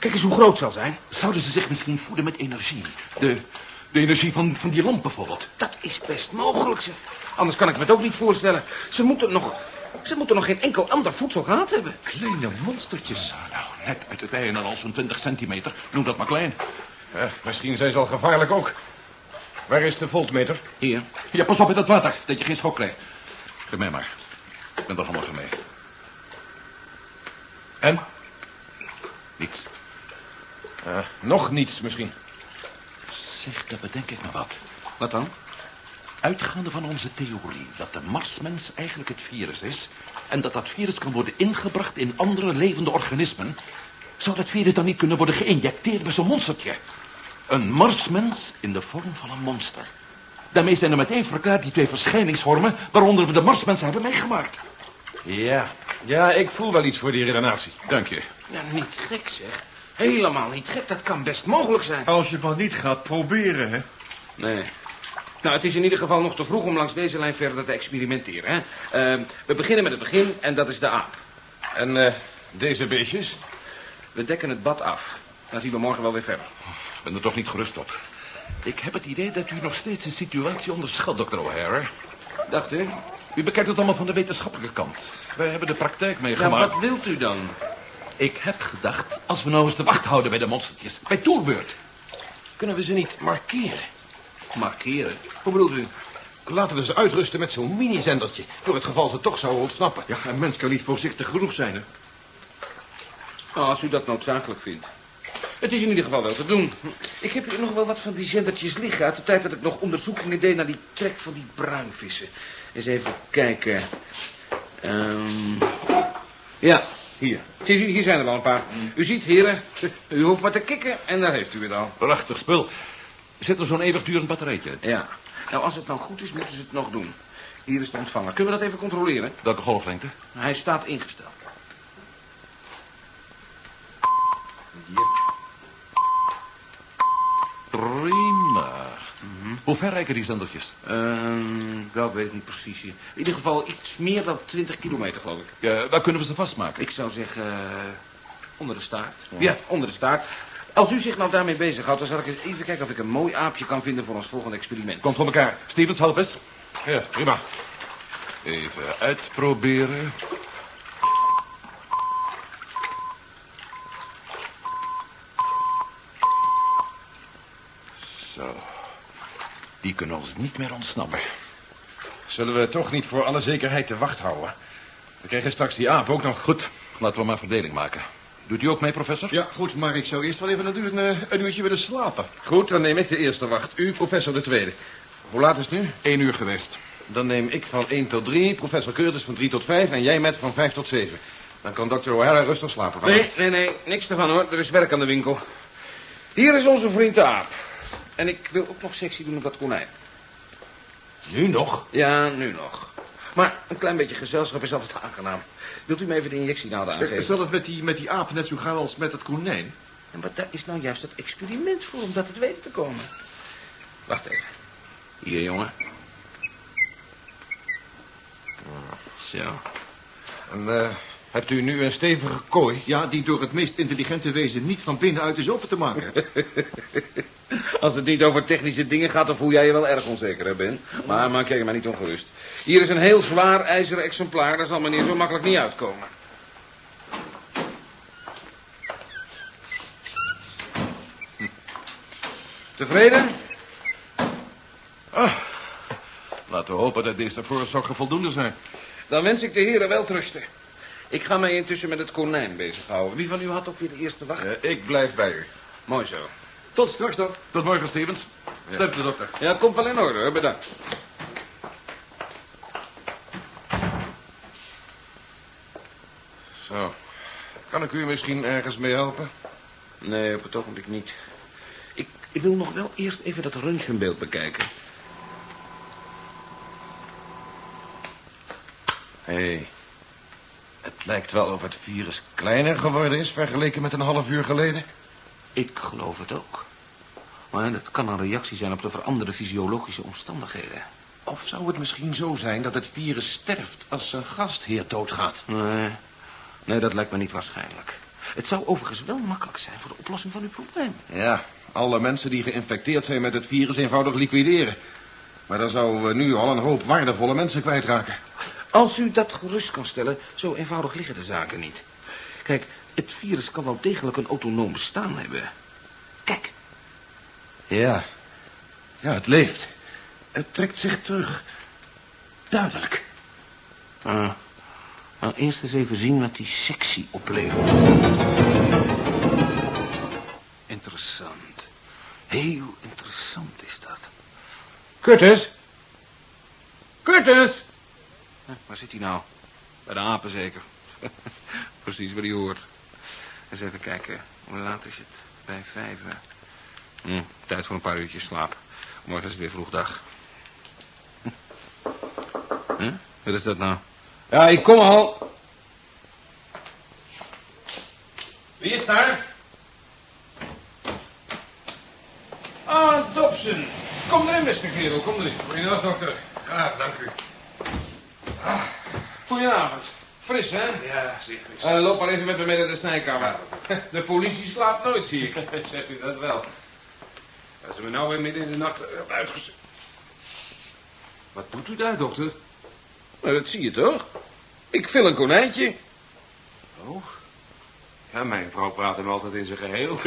Kijk eens hoe groot het zal zijn. Zouden ze zich misschien voeden met energie? De, de energie van, van die lamp bijvoorbeeld. Dat is best mogelijk, zeg. Anders kan ik me het ook niet voorstellen. Ze moeten nog, ze moeten nog geen enkel ander voedsel gehad hebben. Kleine monstertjes. Nou, net uit het ei en al zo'n 20 centimeter. Noem dat maar klein. Ja, misschien zijn ze al gevaarlijk ook. Waar is de voltmeter? Hier. Ja, pas op met dat water, dat je geen schok krijgt. Geef mij maar. Ik ben er handiger mee. En? Niets. Uh, nog niets misschien. Zeg, dat bedenk ik me wat. Wat dan? Uitgaande van onze theorie dat de marsmens eigenlijk het virus is... en dat dat virus kan worden ingebracht in andere levende organismen... zou dat virus dan niet kunnen worden geïnjecteerd bij zo'n monstertje? Een marsmens in de vorm van een monster. Daarmee zijn er meteen verklaard die twee verschijningsvormen... waaronder we de marsmens hebben meegemaakt. Ja, ja, ik voel wel iets voor die redenatie. Dank je. Ja, niet gek zeg. Helemaal niet gek, dat kan best mogelijk zijn. Als je maar niet gaat proberen, hè? Nee. Nou, het is in ieder geval nog te vroeg om langs deze lijn verder te experimenteren, hè. Uh, we beginnen met het begin en dat is de aap. En uh, deze beestjes? We dekken het bad af. Dan zien we morgen wel weer verder. Ik ben er toch niet gerust op. Ik heb het idee dat u nog steeds een situatie onderschat, dokter O'Hara. Dacht u? U bekijkt het allemaal van de wetenschappelijke kant. Wij hebben de praktijk meegemaakt. Ja, wat wilt u dan? Ik heb gedacht, als we nou eens de wacht houden bij de monstertjes, bij toerbeurt. Kunnen we ze niet markeren? Markeren? Hoe bedoelt u? Laten we ze uitrusten met zo'n mini-zendertje, voor het geval ze toch zouden ontsnappen. Ja, een mens kan niet voorzichtig genoeg zijn, hè? Nou, als u dat noodzakelijk vindt. Het is in ieder geval wel te doen. Ik heb hier nog wel wat van die zendertjes liggen... uit de tijd dat ik nog onderzoekingen deed naar die trek van die bruinvissen. Eens even kijken. Um... Ja, hier. Hier zijn er al een paar. U ziet, heren, u hoeft maar te kikken en daar heeft u het al. Prachtig spul. Zit er zo'n eeuwigdurend batterijtje? Ja. Nou, als het nou goed is, moeten ze het nog doen. Hier is de ontvanger. Kunnen we dat even controleren? Welke golflengte? Hij staat ingesteld. Ja. Prima. -hmm. Hoe ver reiken die zendertjes? Uh, dat weet ik niet precies. In ieder geval iets meer dan 20 kilometer, geloof ik. Ja, waar kunnen we ze vastmaken? Ik zou zeggen, uh, onder de staart. Ja. ja, onder de staart. Als u zich nou daarmee bezighoudt, dan zal ik eens even kijken of ik een mooi aapje kan vinden voor ons volgende experiment. Komt voor elkaar. Stevens, help eens. Ja, prima. Even uitproberen. Zo. Die kunnen ons niet meer ontsnappen. Zullen we toch niet voor alle zekerheid de wacht houden? We krijgen straks die aap ook nog. Goed, laten we maar verdeling maken. Doet u ook mee, professor? Ja, goed, maar ik zou eerst wel even natuurlijk een, een uurtje willen slapen. Goed, dan neem ik de eerste wacht. U, professor, de tweede. Hoe laat is het nu? Eén uur geweest. Dan neem ik van 1 tot 3, professor Curtis van 3 tot 5 en jij met van 5 tot 7. Dan kan dokter O'Hara rustig slapen. Nee, nee, nee, niks ervan hoor. Er is werk aan de winkel. Hier is onze vriend de aap. En ik wil ook nog sectie doen op dat konijn. Nu nog? Ja, nu nog. Maar een klein beetje gezelschap is altijd aangenaam. Wilt u me even de injectienaald aangeven? Zal het met die, met die aap net zo gaan als met het konijn? En wat daar is nou juist het experiment voor om dat het weten te komen. Wacht even. Hier, jongen. Zo. En uh, hebt u nu een stevige kooi? Ja, die door het meest intelligente wezen niet van binnenuit is open te maken. Als het niet over technische dingen gaat, dan voel jij je wel erg onzeker, hè, Ben? Maar maak jij maar niet ongerust. Hier is een heel zwaar ijzeren exemplaar. Daar zal meneer zo makkelijk niet uitkomen. Hm. Tevreden? Ah, laten we hopen dat deze voorzorgen voldoende zijn. Dan wens ik de heren wel trusten. Ik ga mij intussen met het konijn bezighouden. Wie van u had ook weer de eerste wacht? Uh, ik blijf bij u. Mooi zo. Tot straks, dok. Tot morgen, Stevens. Ja. De dokter. Ja, komt wel in orde, hoor. Bedankt. Zo. Kan ik u misschien ergens mee helpen? Nee, op het ogenblik niet. Ik, ik wil nog wel eerst even dat röntgenbeeld bekijken. Hé. Hey. Het lijkt wel of het virus kleiner geworden is vergeleken met een half uur geleden. Ik geloof het ook. Maar dat kan een reactie zijn op de veranderde fysiologische omstandigheden. Of zou het misschien zo zijn dat het virus sterft als zijn gastheer doodgaat? Nee, nee, dat lijkt me niet waarschijnlijk. Het zou overigens wel makkelijk zijn voor de oplossing van uw probleem. Ja, alle mensen die geïnfecteerd zijn met het virus eenvoudig liquideren. Maar dan zouden we nu al een hoop waardevolle mensen kwijtraken. Als u dat gerust kan stellen, zo eenvoudig liggen de zaken niet. Kijk, het virus kan wel degelijk een autonoom bestaan hebben. Kijk, Ja. Ja, het leeft. Het trekt zich terug. Duidelijk. Ah, nou eerst eens even zien wat die sectie oplevert. Interessant. Heel interessant is dat. Curtis? Curtis? Huh, waar zit hij nou? Bij de apen zeker. Precies waar hij hoort. Eens even kijken. Hoe laat is het? Bij vijf. hè? Hm, tijd voor een paar uurtjes slaap. Morgen is het weer vroeg dag. Huh? Wat is dat nou? Ja, ik kom al. Wie is daar? Ah, Dobson. Kom erin, beste kerel. Kom erin. Goedendag, dokter. Graag, dank u. Goedenavond. Fris, hè? Ja, zeer fris. Eh, loop maar even met me mee naar de snijkamer. De politie slaapt nooit, zie ik. Zegt u dat wel? Als ze me nou weer midden in de nacht hebben uitgezet. Wat doet u daar, dokter? Maar dat zie je toch? Ik vul een konijntje. Oh. Ja, mijn vrouw praat hem altijd in zijn geheel.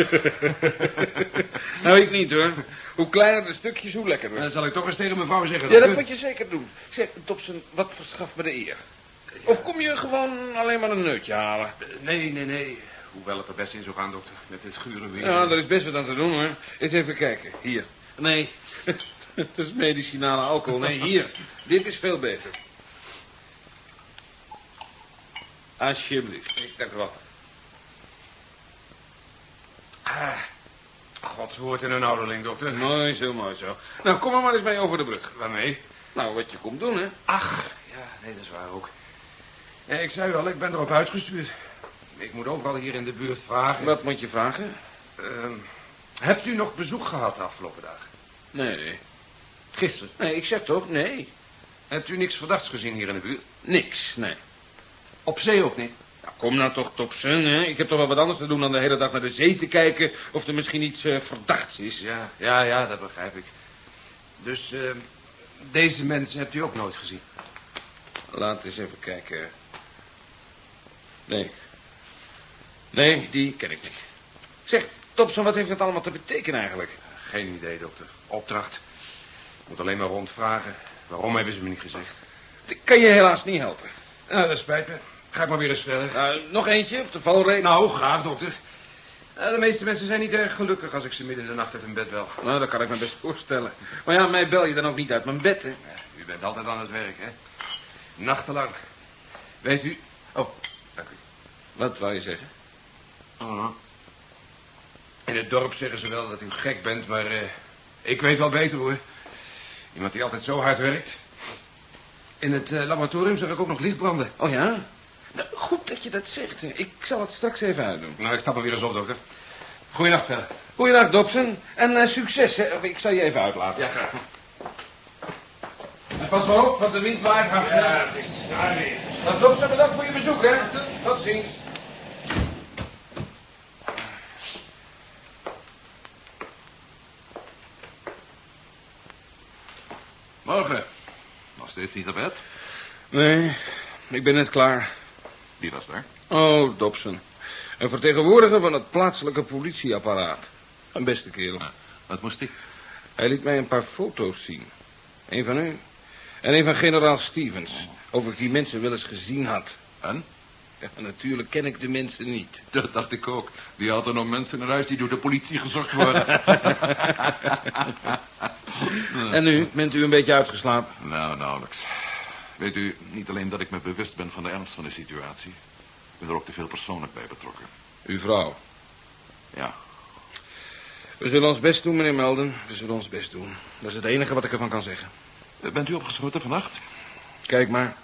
nou, ik niet hoor. Hoe kleiner de stukjes, hoe lekkerder. Dan zal ik toch eens tegen mijn vrouw zeggen. Ja, dat moet je zeker doen. Zeg, Dobson, wat verschaft me de eer? Of kom je gewoon alleen maar een neutje halen? Nee, nee, nee. Hoewel het er best in zou gaan, dokter. Met dit gure weer. Ja, er is best wat aan te doen hoor. Eens even kijken. Hier. Nee, dat is medicinale alcohol. Nee, hier. Dit is veel beter. Alsjeblieft. Dank u wel. Ah, Gods woord in een ouderling, dokter. Mooi zo, mooi zo. Nou, kom er maar eens mee over de brug. Waarmee? Nou, wat je komt doen, hè. Ach, ja, nee, dat is waar ook. Ja, ik zei al, ik ben erop uitgestuurd. Ik moet overal hier in de buurt vragen. Wat moet je vragen? Ehm, hebt u nog bezoek gehad de afgelopen dagen? Nee. Gisteren. Nee, ik zeg toch, nee. Hebt u niks verdachts gezien hier in de buurt? Niks, nee. Op zee ook niet? Nou, kom nou toch, Topsen, hè. Ik heb toch wel wat anders te doen dan de hele dag naar de zee te kijken... of er misschien iets eh, verdachts is. Ja, ja, ja, dat begrijp ik. Dus ehm, deze mensen hebt u ook nooit gezien? Laat eens even kijken. Nee. Nee, die ken ik niet. Zeg, Topson, wat heeft dat allemaal te betekenen eigenlijk? Geen idee, dokter. Opdracht. Ik moet alleen maar rondvragen. Waarom hebben ze me niet gezegd? Ik kan je helaas niet helpen. Nou, dat spijt me. Ga ik maar weer eens verder. Nou, nog eentje op de valreep. Nou, graag, dokter. Eh, de meeste mensen zijn niet erg gelukkig als ik ze midden in de nacht uit hun bed bel. Nou, dat kan ik me best voorstellen. Maar ja, mij bel je dan ook niet uit mijn bed, hè? Ja, u bent altijd aan het werk, hè? Nachtenlang. Weet u... Oh, dank u. Wat wou je zeggen? Oh. In het dorp zeggen ze wel dat u gek bent, maar eh, ik weet wel beter hoor. Iemand die altijd zo hard werkt. In het eh, laboratorium zag ik ook nog licht branden. Oh ja? Nou, goed dat je dat zegt. Ik zal het straks even uitdoen. Nou, ik stap maar weer eens op, dokter. Goeienacht verder. Goeiedag, Dobson. En eh, succes, hè. Ik zal je even uitlaten. Ja, graag. En pas maar op, want de wind waait hard. Ja, het is daar weer. Nou, Dobson, bedankt voor je bezoek, hè. Tot ziens. Morgen. Nog steeds niet op bed? Nee, ik ben net klaar. Wie was daar? Oh, Dobson. Een vertegenwoordiger van het plaatselijke politieapparaat. Een beste kerel. Ah, wat moest ik? Hij liet mij een paar foto's zien. Eén van u. En een van generaal Stevens. Of ik die mensen wel eens gezien had. En? Ja, natuurlijk ken ik de mensen niet. Dat dacht ik ook. Die hadden nog mensen in huis die door de politie gezocht worden. En nu, bent u een beetje uitgeslapen? nou, nauwelijks. Weet u, niet alleen dat ik me bewust ben van de ernst van de situatie... ik ben er ook te veel persoonlijk bij betrokken. Uw vrouw. Ja, We zullen ons best doen, meneer Melden. We zullen ons best doen. Dat is het enige wat ik ervan kan zeggen. Bent u opgeschoten vannacht? Kijk maar.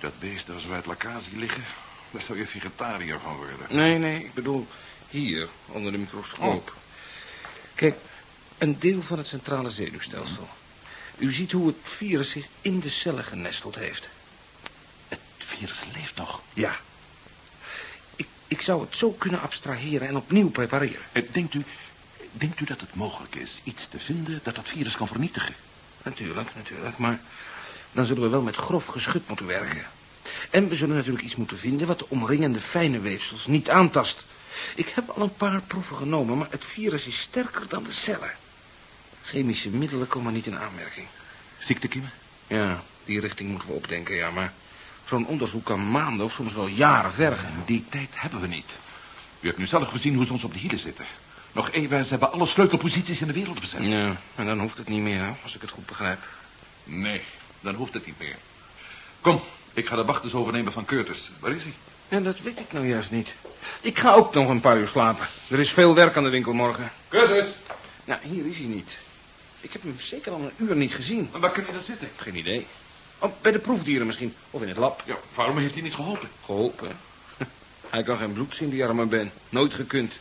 Als dat beest daar zo uit zie liggen... daar zou je vegetariër van worden. Nee, nee, ik bedoel hier, onder de microscoop. Kijk, een deel van het centrale zenuwstelsel. U ziet hoe het virus zich in de cellen genesteld heeft. Het virus leeft nog. Ja. Ik, ik zou het zo kunnen abstraheren en opnieuw prepareren. Eh, Denkt u, denkt u dat het mogelijk is iets te vinden dat dat virus kan vernietigen? Natuurlijk, natuurlijk. Maar dan zullen we wel met grof geschut moeten werken. En we zullen natuurlijk iets moeten vinden wat de omringende fijne weefsels niet aantast. Ik heb al een paar proeven genomen, maar het virus is sterker dan de cellen. Chemische middelen komen niet in aanmerking. Ziektekiemen? Ja, die richting moeten we opdenken, ja, maar zo'n onderzoek kan maanden of soms wel jaren vergen. Die tijd hebben we niet. U hebt nu zelf gezien hoe ze ons op de hielen zitten. Nog even, ze hebben alle sleutelposities in de wereld bezet. Ja, en dan hoeft het niet meer, hè, als ik het goed begrijp. Nee, dan hoeft het niet meer. Kom, ik ga de wacht eens overnemen van Curtis. Waar is hij? Ja, dat weet ik nou juist niet. Ik ga ook nog een paar uur slapen. Er is veel werk aan de winkel morgen. Curtis! Nou, hier is hij niet. Ik heb hem zeker al een uur niet gezien. Maar waar kun je dan zitten? Geen idee. Oh, bij de proefdieren misschien. Of in het lab. Ja, waarom heeft hij niet geholpen? Geholpen. Hij kan geen bloed zien, die arme Ben. Nooit gekund.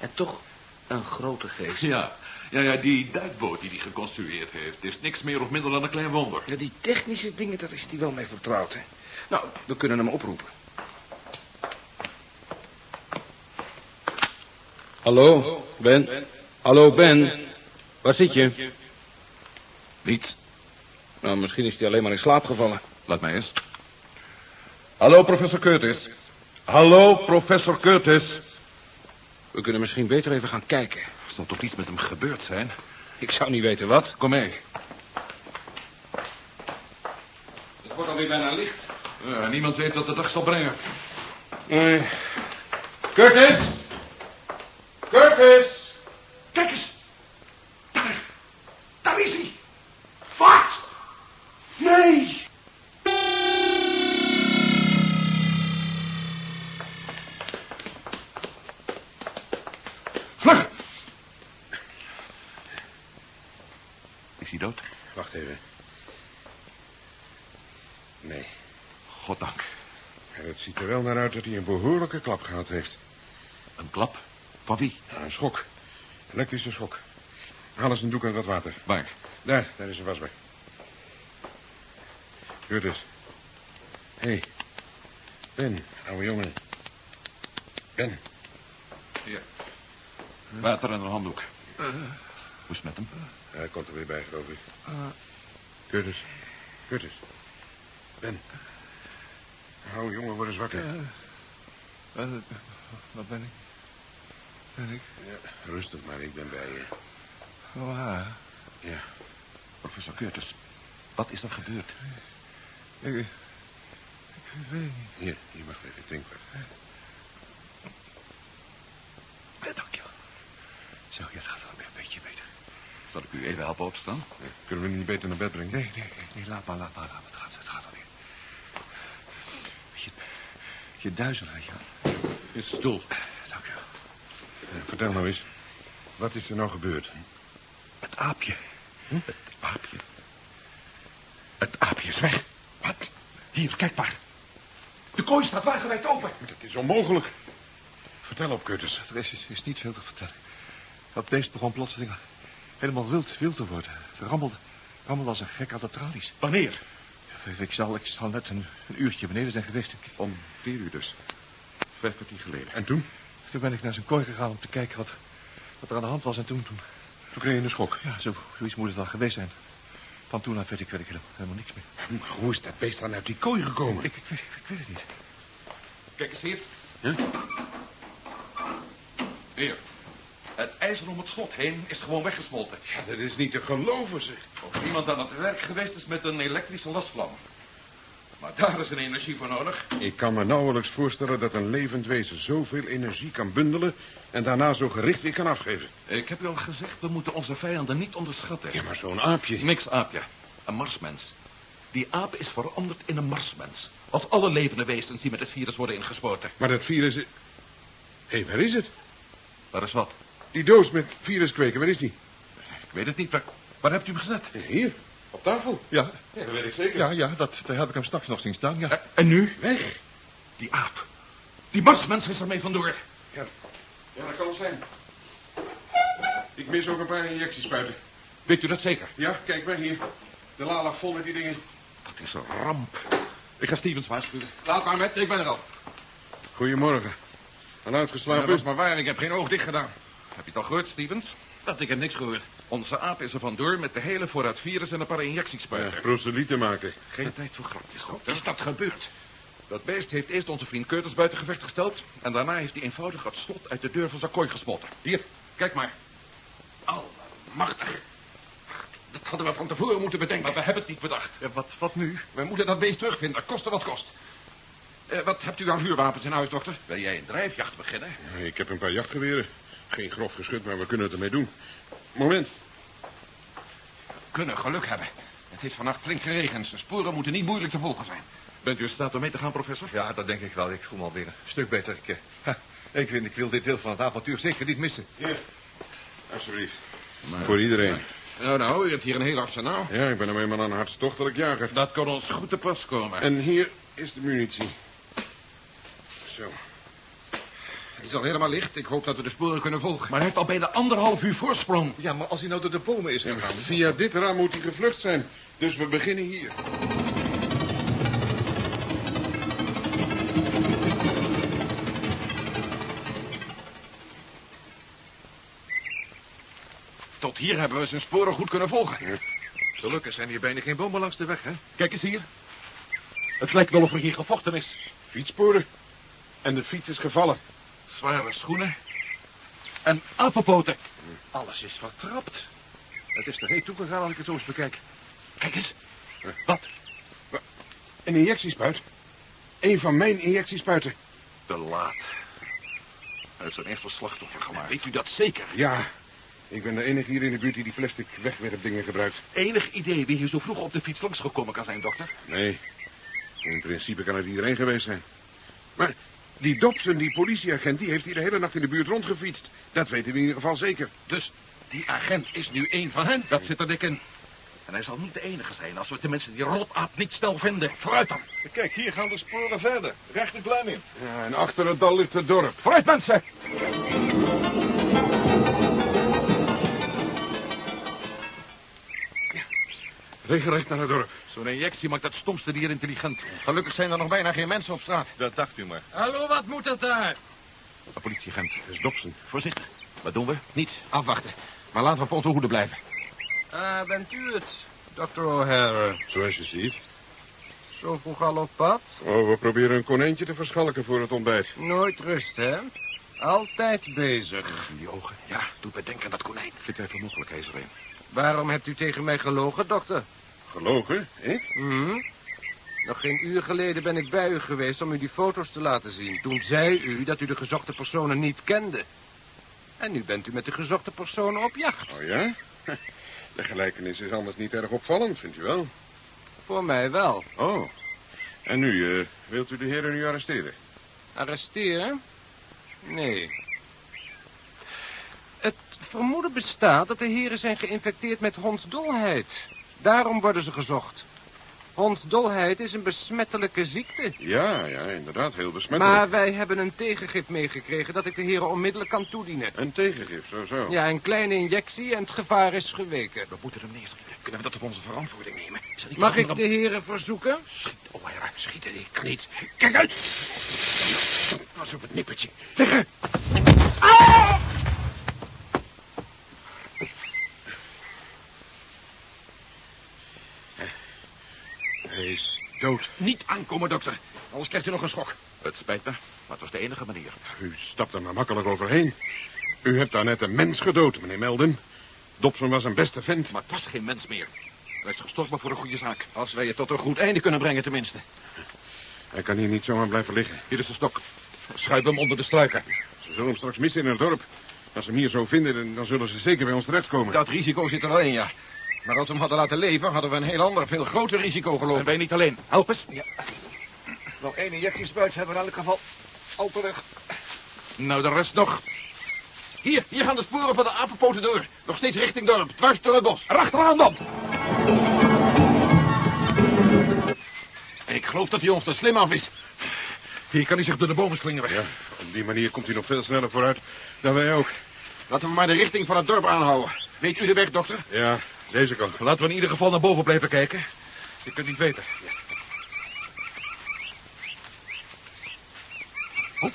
En toch een grote geest. Ja, ja, ja die duikboot die hij geconstrueerd heeft... is niks meer of minder dan een klein wonder. Ja, die technische dingen, daar is hij wel mee vertrouwd, hè. Nou, we kunnen hem oproepen. Hallo, Ben. Hallo, Ben. Waar zit je? Niets. Nou, misschien is hij alleen maar in slaap gevallen. Laat mij eens. Hallo, professor Curtis. Hallo, professor Curtis. We kunnen misschien beter even gaan kijken. Er zal toch iets met hem gebeurd zijn? Ik zou niet weten wat. Kom mee. Het wordt alweer bijna licht. Ja, niemand weet wat de dag zal brengen. Nee. Curtis! Curtis! Dat hij een behoorlijke klap gehad heeft. Een klap? Van wie? Ja, een schok. Elektrische schok. Haal eens een doek en wat water. Waar? Daar, daar is een wasbak. Curtis. Hé. Hey. Ben, ouwe jongen. Ben. Hier. Water en een handdoek. Hoe is het met hem? Hij komt er weer bij, geloof ik. Curtis. Curtis. Ben. Ouwe jongen, word eens wakker. Wat ben ik? Ben ik? Ja, rustig maar, ik ben bij je. Oh, haar. Ja. Professor Curtis, wat is er gebeurd? Ik, ik weet niet. Hier, hier, wacht even, ik drink wat. Ja, dankjewel. Zo, ja, het gaat wel weer een beetje beter. Zal ik u even helpen opstaan? Ja, Kunnen we hem niet beter naar bed brengen? Nee, nee, nee, nee, laat maar, laat maar, laat maar. Het gaat, het gaat alweer. Je, je duizelig, wel. Is stoel. Dank u wel. Ja, vertel nou eens. Wat is er nou gebeurd? Het aapje. Het aapje. Het aapje is weg. Wat? Hier, kijk maar. De kooi staat wagenwijd open. Maar dat is onmogelijk. Vertel op, Curtis. Er is, is, is niet veel te vertellen. Dat beest begon plotseling helemaal wild, wild te worden. Het rammelde, rammelde als een gek aan de tralies. Wanneer? Ik, ik, zal, ik zal net een, een uurtje beneden zijn geweest. Ik- Om vier uur dus. Vijf kwartier geleden. En toen? toen ben ik naar zijn kooi gegaan om te kijken wat, wat er aan de hand was. En toen, toen, Toen kreeg je een schok. ja, zo, zoiets moet het wel geweest zijn. Van toen af weet ik, weet ik helemaal, helemaal niks meer. Maar hoe is dat beest dan uit die kooi gekomen? Ik, ik, weet, ik weet het niet. Kijk eens hier. Hier. Het ijzer om het slot heen is gewoon weggesmolten. Ja, dat is niet te geloven, zeg. Of iemand aan het werk geweest is met een elektrische lasvlam. Maar daar is een energie voor nodig. Ik kan me nauwelijks voorstellen dat een levend wezen zoveel energie kan bundelen... en daarna zo gericht weer kan afgeven. Ik heb u al gezegd, we moeten onze vijanden niet onderschatten. Ja, maar zo'n aapje... Niks aapje. Een marsmens. Die aap is veranderd in een marsmens. Als alle levende wezens die met het virus worden ingespoten. Maar dat virus... Hé, hey, waar is het? Waar is wat? Die doos met viruskweken, waar is die? Ik weet het niet. Waar, waar hebt u hem gezet? Hier, op tafel. Ja, Ja, dat weet ik zeker. ja, ja dat, daar heb ik hem straks nog zien staan, ja. En nu? Weg. Die aap. Die marsmens is ermee vandoor. Ja, ja, dat kan het zijn. Ik mis ook een paar injectiespuiten. Weet u dat zeker? Ja, kijk maar hier. De la lag vol met die dingen. Dat is een ramp. Ik ga Stevens waarschuwen. Laat maar met, ik ben er al. Goedemorgen. Dat uitgeslapen? was maar waar, ik heb geen oog dicht gedaan. Heb je het al gehoord, Stevens? Dat, ik heb niks gehoord. Onze aap is er vandoor met de hele voorraad virus en een paar Ja, injectiespuiten. proselieten maken. Geen tijd voor grapjes, dokter. is dat gebeurd? Dat beest heeft eerst onze vriend Curtis buiten gevecht gesteld... en daarna heeft hij eenvoudig het slot uit de deur van zijn kooi gespotten. Hier, kijk maar. Machtig. Dat hadden we van tevoren moeten bedenken. Maar we hebben het niet bedacht. Ja, wat, wat nu? We moeten dat beest terugvinden, koste wat kost. Eh, wat hebt u aan huurwapens in huis, dokter? Wil jij een drijfjacht beginnen? Ik heb een paar jachtgeweren. Geen grof geschut, maar we kunnen het ermee doen. Moment. Kunnen geluk hebben. Het heeft vannacht flink geregend. De sporen moeten niet moeilijk te volgen zijn. Bent u in staat om mee te gaan, professor? Ja, dat denk ik wel. Ik voel me alweer een stuk beter. Ik, eh, ha, ik, vind, ik wil dit deel van het avontuur zeker niet missen. Hier. Alsjeblieft. Voor iedereen. Nou, nou, u hebt hier een heel arsenaal. Ja, ik ben nou eenmaal een hartstochtelijk jager. Dat kan ons goed te pas komen. En hier is de munitie. Zo. Het is al helemaal licht. Ik hoop dat we de sporen kunnen volgen. Maar hij heeft al bijna anderhalf uur voorsprong. Ja, maar als hij nou door de bomen is Ja, gegaan... via dit raam moet hij gevlucht zijn. Dus we beginnen hier. Tot hier hebben we zijn sporen goed kunnen volgen. Gelukkig zijn hier bijna geen bomen langs de weg, hè? Kijk eens hier. Het lijkt wel of er hier gevochten is. Fietssporen. En de fiets is gevallen. Zware schoenen. En apenpoten. Alles is vertrapt. Het is er heet toegegaan als ik het zo eens bekijk. Kijk eens. Wat? Een injectiespuit. Een van mijn injectiespuiten. Te laat. Hij heeft zijn eerste slachtoffer gemaakt. Weet u dat zeker? Ja. Ik ben de enige hier in de buurt die die plastic wegwerpdingen gebruikt. Enig idee wie hier zo vroeg op de fiets langsgekomen kan zijn, dokter? Nee. In principe kan het iedereen geweest zijn. Maar die Dobson, die politieagent, die heeft hier de hele nacht in de buurt rondgefietst. Dat weten we in ieder geval zeker. Dus die agent is nu één van hen. Dat zit er dik in. En hij zal niet de enige zijn als we tenminste die rotaap niet snel vinden. Vooruit dan. Kijk, hier gaan de sporen verder. Recht de kluin in. Ja, en achter het dal ligt het dorp. Vooruit, mensen. Regelrecht naar het dorp. Zo'n injectie maakt dat stomste dier intelligent. Gelukkig zijn er nog bijna geen mensen op straat. Dat dacht u maar. Hallo, wat moet het daar? Een politieagent. Dat is Dobson. Voorzichtig. Wat doen we? Niets, afwachten. Maar laten we op onze hoede blijven. Ah, bent u het, Dr. O'Hara? Zoals je ziet. Zo vroeg al op pad? Oh, we proberen een konijntje te verschalken voor het ontbijt. Nooit rust, hè? Altijd bezig. Die ogen. Ja, doet me denken aan dat konijn. Geen twijfel mogelijk, hij is er een. Waarom hebt u tegen mij gelogen, dokter? Gelogen, ik? Hm? Nog geen uur geleden ben ik bij u geweest om u die foto's te laten zien. Toen zei u dat u de gezochte personen niet kende. En nu bent u met de gezochte personen op jacht. Oh ja? De gelijkenis is anders niet erg opvallend, vindt u wel? Voor mij wel. Oh. En nu, eh, wilt u de heren nu arresteren? Arresteren? Nee. Het vermoeden bestaat dat de heren zijn geïnfecteerd met hondsdolheid. Daarom worden ze gezocht. Hondsdolheid is een besmettelijke ziekte. Ja, ja, inderdaad, heel besmettelijk. Maar wij hebben een tegengif meegekregen dat ik de heren onmiddellijk kan toedienen. Een tegengif, zo zo. Ja, een kleine injectie en het gevaar is geweken. We moeten hem neerschieten. Kunnen we dat op onze verantwoording nemen? Mag ik de heren verzoeken? Schiet, oh, raakt schieten. Ik niet. Kijk uit! Pas op het nippertje. Liggen! Hij is dood. Niet aankomen, dokter. Anders krijgt u nog een schok. Het spijt me, maar het was de enige manier. U stapt er maar makkelijk overheen. U hebt daar net een mens gedood, meneer Melden. Dobson was een beste vent. Maar het was geen mens meer. Hij is gestorven voor een goede zaak. Als wij het tot een goed einde kunnen brengen, tenminste. Hij kan hier niet zomaar blijven liggen. Hier is de stok. Schuif hem onder de struiken. Ze zullen hem straks missen in het dorp. Als ze hem hier zo vinden, dan- zullen ze zeker bij ons terechtkomen. Dat risico zit er wel in, ja. Maar als we hem hadden laten leven, hadden we een heel ander, veel groter risico En gelopen. wij niet alleen. Help eens. Nog één injectiespuit hebben we in elk geval al terug. Nou, de rest nog. Hier, hier gaan de sporen van de apenpoten door. Nog steeds richting dorp, dwars door het bos. Erachteraan dan. Ik geloof dat hij ons te slim af is. Hier kan hij zich door de bomen slingeren. Ja, op die manier komt hij nog veel sneller vooruit dan wij ook. Laten we maar de richting van het dorp aanhouden. Weet u de weg, dokter? Ja, deze kant. Laten we in ieder geval naar boven blijven kijken. Je kunt niet weten. Oh,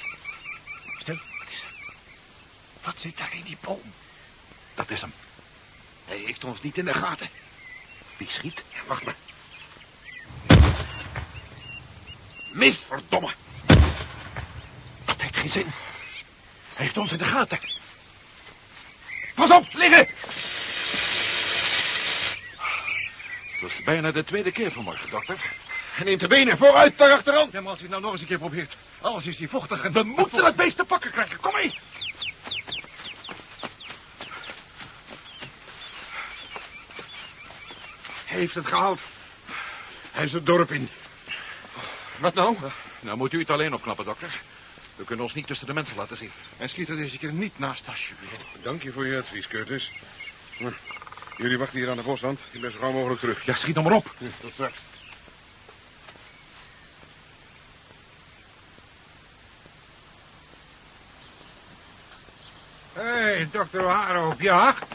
stil, wat is er? Wat zit daar in die boom? Dat is hem. Hij heeft ons niet in de gaten. Wie schiet? Wacht maar. Mis, verdomme. Dat heeft geen zin. Hij heeft ons in de gaten. Pas op, liggen! Het bijna de tweede keer vanmorgen, dokter. Hij neemt de benen vooruit, daar achteraan. Ja, maar als hij het nou nog eens een keer probeert. Alles is hier vochtig en... We moeten dat beest te pakken krijgen. Kom mee. Hij heeft het gehaald. Hij is het dorp in. Wat nou? Nou moet u het alleen opknappen, dokter. We kunnen ons niet tussen de mensen laten zien. En schiet er deze keer niet naast, alsjeblieft. Dank je voor je advies, Curtis. Jullie wachten hier aan de bosrand. Ik ben zo gauw mogelijk terug. Ja, schiet dan maar op. Tot straks. Hé, hey, dokter O'Hara op jacht.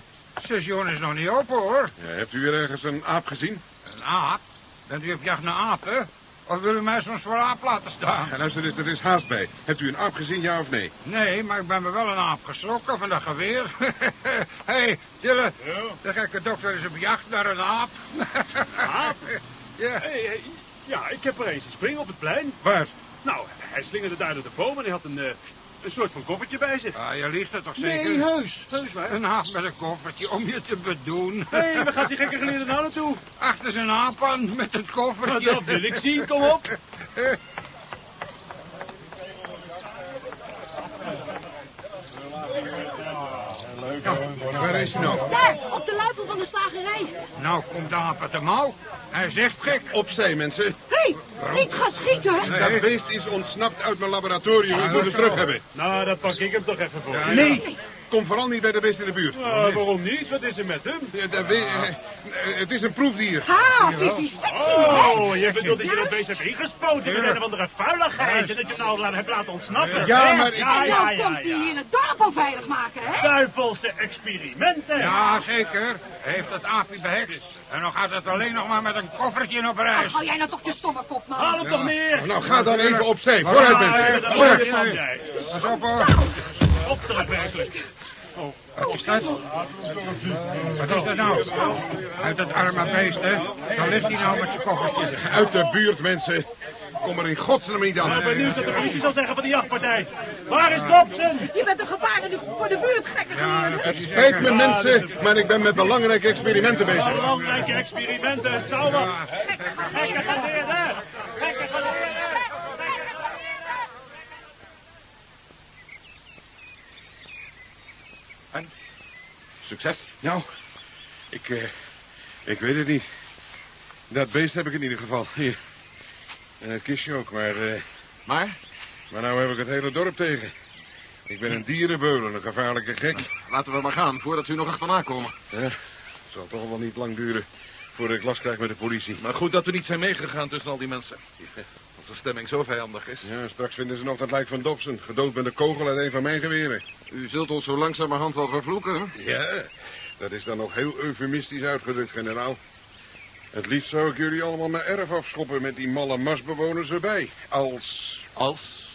Station is nog niet open, hoor. Ja, hebt u weer ergens een aap gezien? Een aap? Bent u op jacht naar apen? Of wil u mij soms voor aap laten staan? Ja, luister eens, er is haast bij. Hebt u een aap gezien, ja of nee? Nee, maar ik ben me wel een aap geschrokken van dat geweer. Hé, hey, Dille, de gekke dokter is op jacht naar een aap. Aap? ja. Hey, hey, ja, ik heb er eens een spring op het plein. Waar? Nou, hij slingerde daar door de boom en hij had een, eh, een soort van koffertje bij zich. Ah, je liegt het toch zeker? Nee, heus. Heus maar. Een aap met een koffertje om je te bedoen. Hé, hey, waar gaat die gekke geleerde nou naartoe? Achter zijn aap aan met het koffertje. Dat wil ik zien, kom op. Waar is hij nou? Daar, op de luipel van de slagerij. Nou komt de aap uit de mouw. Hij zegt gek. Opzij, mensen. Hé, hey, niet gaan schieten. Nee. Dat beest is ontsnapt uit mijn laboratorium. Ik moet dat hem zo. terug hebben. Nou, dan pak ik hem toch even voor. Ja. Nee, kom vooral niet bij de beest in de buurt. Nou, waarom niet? Wat is er met hem? Ja, dat we- eh, het is een proefdier. Ha, Vivi, sexy, hè? Oh, je bedoelt dat je dat beest hebt ingespoten met een of andere vuiligheid. En dat je hem nou laat- hebt laten ontsnappen. Ja, hè? maar ik- Ja, En ja, ja, komt hij hier het dorp al veilig maken, hè? Duivelse experimenten. Ja, zeker. Hij heeft het aapje behekst. En dan gaat het alleen nog maar met een koffertje op reis. Ach, hou jij nou toch je stomme kop, man. Haal hem toch neer. Nou, ga dan even opzij. Vooruit, Ja, mensen. dat Vooruit. Pas op hoor. Op terug, werkelijk. Wat is dat? Wat is dat nou? Uit het arme beest, hè? Dan ligt hij nou met zijn koffertje. Uit de buurt, mensen. Kom er in godsnaam niet Ik ben aan. benieuwd wat de politie zal zeggen van die jachtpartij. Waar is Dobson? Je bent een gevaar in de- voor de buurt, gekke Ja. Het spijt me, mensen, maar ik ben met belangrijke experimenten bezig. Belangrijke experimenten, het zou wat. Gekke geleerden. Gekke geleerden. Succes. Nou, ik, eh, ik weet het niet. Dat beest heb ik in ieder geval. Hier. En het kistje ook, maar, eh, Maar, maar nou heb ik het hele dorp tegen. Ik ben een dierenbeulen, een gevaarlijke gek. Laten we maar gaan, voordat we nog achterna komen. Ja, het zal toch wel niet lang duren voordat ik last krijg met de politie. maar goed dat we niet zijn meegegaan tussen al die mensen. Als de stemming zo vijandig is. Ja, straks vinden ze nog dat lijk van Dobson, gedood met een kogel uit een van mijn geweren. U zult ons zo langzamerhand wel vervloeken, hè? Ja, dat is dan nog heel eufemistisch uitgedrukt, generaal. Het liefst zou ik jullie allemaal mijn erf afschoppen met die malle marsbewoners erbij. Als, Als...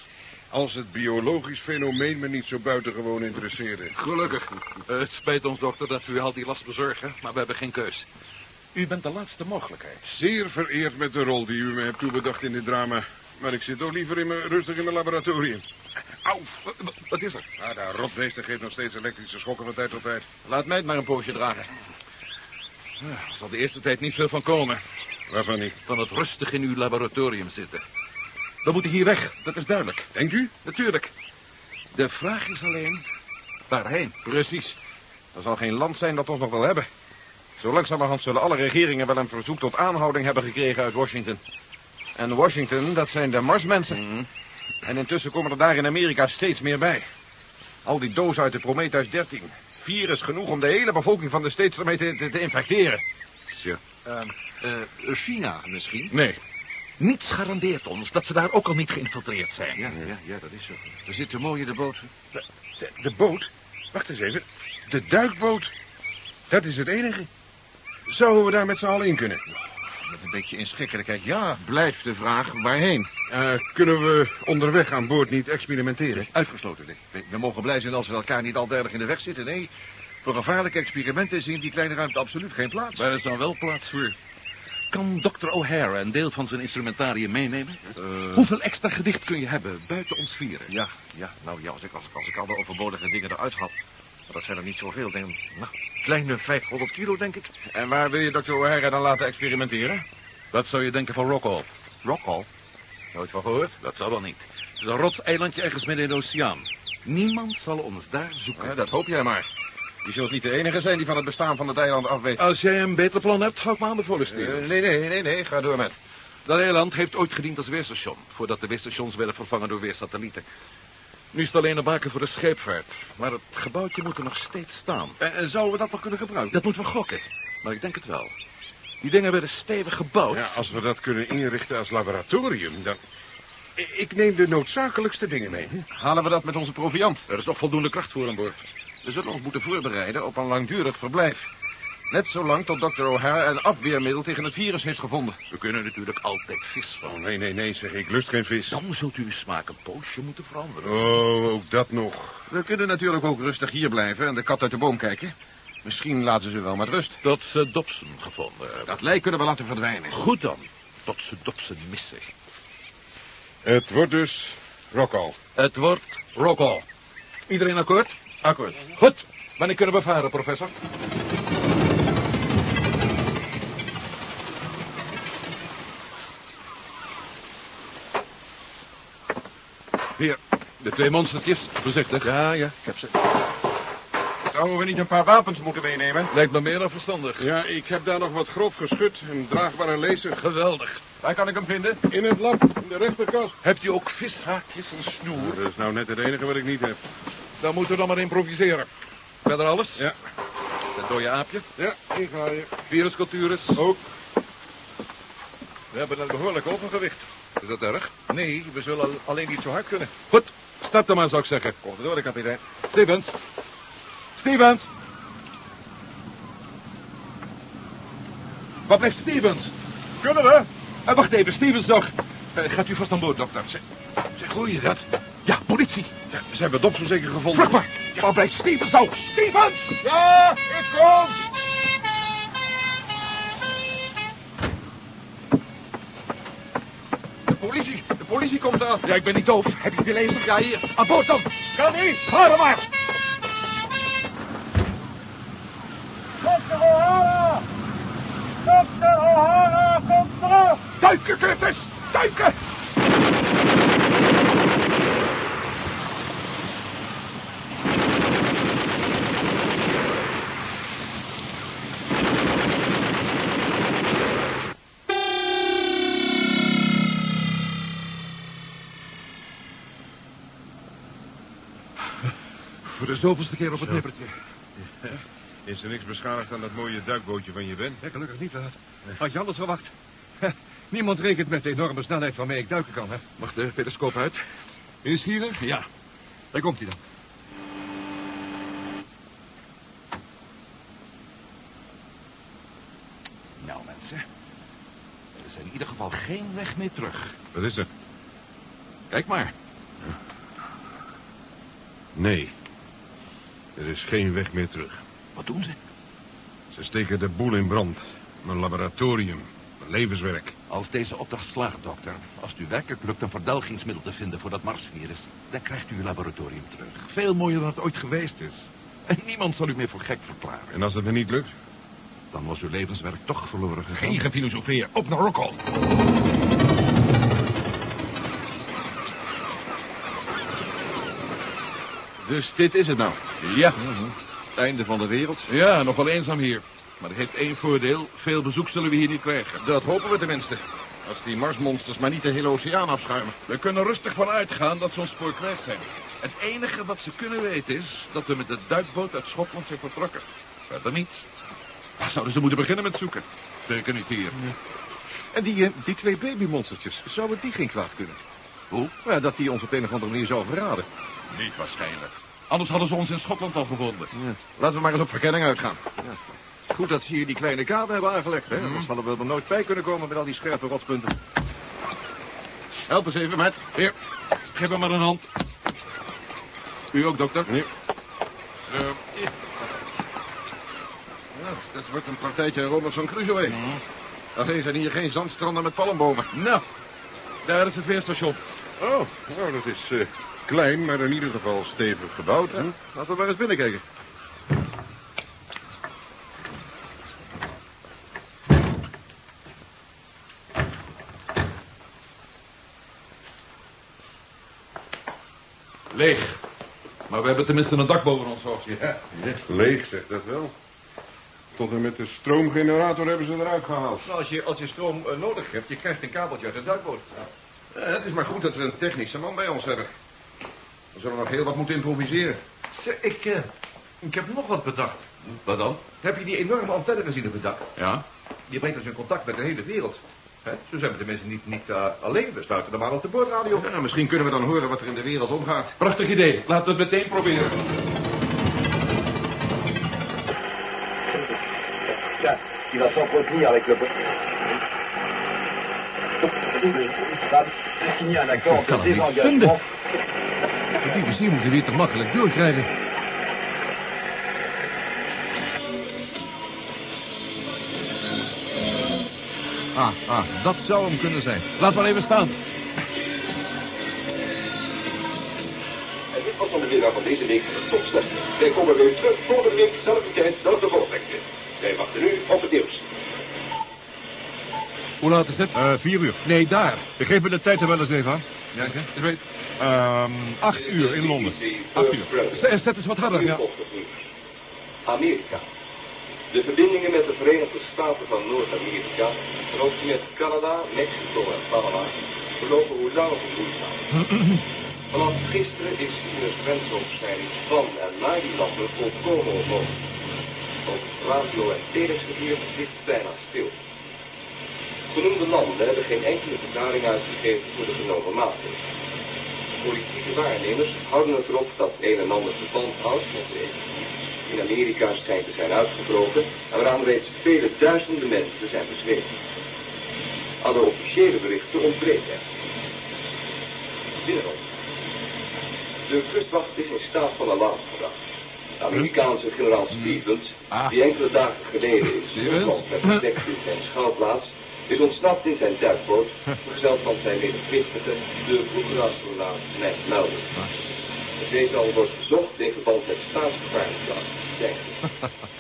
als het biologisch fenomeen me niet zo buitengewoon interesseerde. Gelukkig. Eh, het spijt ons, dokter, dat u al die last bezorgen, maar we hebben geen keus. U bent de laatste mogelijkheid. Zeer vereerd met de rol die u me hebt toebedacht in dit drama. Maar ik zit toch liever in mijn, rustig in mijn laboratorium. Au, wat is er? Ah, dat rotbeesten geeft nog steeds elektrische schokken van tijd tot tijd. Laat mij het maar een poosje dragen. Er zal de eerste tijd niet veel van komen. Waarvan niet? Van het rustig in uw laboratorium zitten. We moeten hier weg, dat is duidelijk. Denkt u? Natuurlijk. De vraag is alleen, waarheen? Precies. Er zal geen land zijn dat ons nog wil hebben. Zo langzamerhand zullen alle regeringen wel een verzoek tot aanhouding hebben gekregen uit Washington. En Washington, dat zijn de Marsmensen. En intussen komen er daar in Amerika steeds meer bij. Al die dozen uit de Prometheus 13. Virus genoeg om de hele bevolking van de States ermee te, te, te infecteren. Tja. Eh, China misschien? Nee. Niets garandeert ons dat ze daar ook al niet geïnfiltreerd zijn. Ja, ja, ja, dat is zo. Er zitten mooi in de boot. De, de boot? Wacht eens even. De duikboot. Dat is het enige. Zouden we daar met z'n allen in kunnen? Met een beetje inschikkelijkheid, ja. Blijft de vraag waarheen. Eh, kunnen we onderweg aan boord niet experimenteren? Uitgesloten. Dick. We, we mogen blij zijn als we elkaar niet al dergelijk in de weg zitten. Nee, voor gevaarlijke experimenten is in die kleine ruimte absoluut geen plaats. Waar is dan wel plaats voor? Kan dokter O'Hara een deel van zijn instrumentarium meenemen? Eh, Hoeveel extra gedicht kun je hebben buiten ons vieren? Ja, ja, nou ja, als ik, als, ik- als ik alle overbodige dingen eruit had. Dat zijn er niet zoveel. Denk, nou, kleine 500 kilo, denk ik. En waar wil je dokter O'Hara dan laten experimenteren? Wat zou je denken van Rockhall? Rockhall? Nooit van gehoord? Dat zal wel niet. Het is een rotseilandje ergens midden in de oceaan. Niemand zal ons daar zoeken. Ja, dat hoop jij maar. Je zult niet de enige zijn die van het bestaan van het eiland af weet. Als jij een beter plan hebt, hou ik me aanbevolen, Stevens. Eh, nee, nee, nee, nee. Ga door met. Dat eiland heeft ooit gediend als weerstation... voordat de weerstations werden vervangen door weersatellieten. Nu is het alleen een baken voor de scheepvaart. Maar het gebouwtje moet er nog steeds staan. En, en zouden we dat nog kunnen gebruiken? Dat moeten we gokken. Maar ik denk het wel. Die dingen werden stevig gebouwd. Ja, als we dat kunnen inrichten als laboratorium, dan... Ik neem de noodzakelijkste dingen mee. Halen we dat met onze proviant? Er is toch voldoende kracht voor aan boord. We zullen ons moeten voorbereiden op een langdurig verblijf. Net zolang tot dokter O'Hara een afweermiddel tegen het virus heeft gevonden. We kunnen natuurlijk altijd vis Oh, vangen. nee, nee, nee, zeg ik. Lust geen vis. Dan zult u uw smaak een poosje moeten veranderen. Oh, ook dat nog. We kunnen natuurlijk ook rustig hier blijven en de kat uit de boom kijken. Misschien laten ze wel met rust. Tot ze Dobson gevonden hebben. Dat lijk kunnen we laten verdwijnen. Goed dan. Tot ze Dobson missen. Het wordt dus Rockhall. Het wordt Rockwall. Iedereen akkoord? Akkoord. Goed. Wanneer kunnen we varen, professor? Hier, de twee monstertjes. Voorzichtig. Ja, ja, ik heb ze. Zouden we niet een paar wapens moeten meenemen? Lijkt me meer dan verstandig. Ja, ik heb daar nog wat grof geschud. Een draagbare laser. Geweldig. Waar kan ik hem vinden? In het lab, in de rechterkast. Hebt u ook vishaakjes en snoer? Dat is nou net het enige wat ik niet heb. Dan moeten we dan maar improviseren. Verder alles? Ja, Dat dode aapje? ja, ik ga je. Viruscultures? Ook. We hebben een behoorlijk overgewicht. Is dat erg? Nee, we zullen al- alleen niet zo hard kunnen. Goed, start dan maar, zou ik zeggen. Komt door, de kapitein. Stevens. Stevens. Waar blijft Stevens? Kunnen we? Eh, wacht even, Stevens nog. Eh, gaat u vast aan boord, dokter. Zeg, Zeg, hoor je dat? Ja, politie. Ja, ze hebben Dobson zeker gevonden. Vlug maar. Waar blijft Stevens nou? Stevens! Ja, ik kom! De politie, de politie komt aan. Ja, ik ben niet doof. Heb je die lezer? Ja, hier. Aan boord dan. Kan niet! Ga er maar. Dokter O'Hara! Dokter O'Hara, kom terug! Duiken, Curtis. Duiken. Zoveelste keer op het nippertje. Is er niks beschadigd aan dat mooie duikbootje van je bent? Ja, gelukkig niet, Raad. Had je anders verwacht? Niemand rekent met de enorme snelheid waarmee ik duiken kan, hè? Mag de periscoop uit? Is hier? Ja. Daar komt hij dan. Nou, mensen. Er is in ieder geval geen weg meer terug. Wat is er? Kijk maar. Nee. Er is geen weg meer terug. Wat doen ze? Ze steken de boel in brand. Mijn laboratorium. Mijn levenswerk. Als deze opdracht slaagt, dokter, als het u werkelijk lukt een verdelgingsmiddel te vinden voor dat Marsvirus, dan krijgt u uw laboratorium terug. Veel mooier dan het ooit geweest is. En niemand zal u meer voor gek verklaren. En als het me niet lukt? Dan was uw levenswerk toch verloren gegaan. Geen gefilosofeer, op naar Rockhall. Dus dit is het nou. Ja. Het einde van de wereld. Ja, nog wel eenzaam hier. Maar het heeft één voordeel. Veel bezoek zullen we hier niet krijgen. Dat hopen we tenminste. Als die Marsmonsters maar niet de hele oceaan afschuimen. We kunnen rustig van uitgaan dat ze ons spoor kwijt zijn. Het enige wat ze kunnen weten is dat we met de duikboot uit Schotland zijn vertrokken. Verder niets. Dan zouden ze moeten beginnen met zoeken. Zeker niet hier. En die, eh, die twee babymonstertjes, zouden die geen kwaad kunnen? Hoe? Ja, dat die ons op een of andere manier zou verraden. Niet waarschijnlijk. Anders hadden ze ons in Schotland al gevonden. Laten we maar eens op verkenning uitgaan. Goed dat ze hier die kleine kade hebben aangelegd, hè? Anders hadden we er nooit bij kunnen komen met al die scherpe rotspunten. Help eens even, met. Hier, geef hem maar een hand. U ook, dokter? Nee. Ja, dat wordt een partijtje Robinson Crusoe. Alleen zijn hier geen zandstranden met palmbomen. Nou, daar is het weerstation. Oh, nou, dat is eh, klein, maar in ieder geval stevig gebouwd. Hè? Laten we maar eens binnenkijken. Leeg. Maar we hebben tenminste een dak boven ons hoofd. Ja, leeg, zegt dat wel. Tot en met de stroomgenerator hebben ze eruit gehaald. Nou, als je, als je stroom eh, nodig hebt, je krijgt een kabeltje uit de duikboot. Ja, het is maar goed dat we een technische man bij ons hebben. We zullen nog heel wat moeten improviseren. ik, eh, ik heb nog wat bedacht. Wat dan? Heb je die enorme antenne gezien op het dak? Ja? Die brengt ons in contact met de hele wereld. Hè? Zo zijn we tenminste niet, niet eh, alleen. We sluiten er maar op de boordradio. Ja, misschien kunnen we dan horen wat er in de wereld omgaat. Prachtig idee. Laten we het meteen proberen. Tiens, il va s'entretenir avec le... Accord kan de het niet vinden. Die BBC moeten we hier te makkelijk doorkrijgen. Ah, ah, dat zou hem kunnen zijn. Laat maar even staan. En dit was dan de winnaar van deze week van de top 60. Wij komen weer terug volgende week, zelfde tijd, zelfde volgende. Wij wachten nu op het nieuws. Hoe laat is het? Eh, vier uur. Nee, daar. Ik geef me de tijd er wel eens even aan. Ja, oké. Ik weet- Ehm, acht uur in Londen. Acht uur. Z- Zet eens wat harder. Nieuws. Amerika. De verbindingen met de Verenigde Staten van Noord-Amerika, en ook die met Canada, Mexico en Panama, verlopen hoe langer hoe moeizaam. Vanaf gisteren is hier een grensoverschrijding van en naar die landen volkomen onmogelijk. Ook radio- en telexverkeer ligt bijna stil. Genoemde landen hebben geen enkele verklaring uitgegeven voor de genomen maatregelen. Politieke waarnemers houden het erop dat een en ander verband houdt met de in Amerika schijnt te zijn uitgebroken en waaraan reeds vele duizenden mensen zijn bezweken. De officiële berichten ontbreekt er. Binnenland. De kustwacht is in staat van alarm gebracht. De Amerikaanse generaal Stevens, Ah. die enkele dagen geleden is Stevens? met bedekt in zijn schouwplaats, is ontsnapt in zijn duikboot, vergezeld van zijn medeplichtige, de vroegere astronaut Matt Melvin. Het tweetal wordt gezocht in verband met staatsgevaarlijke activiteiten.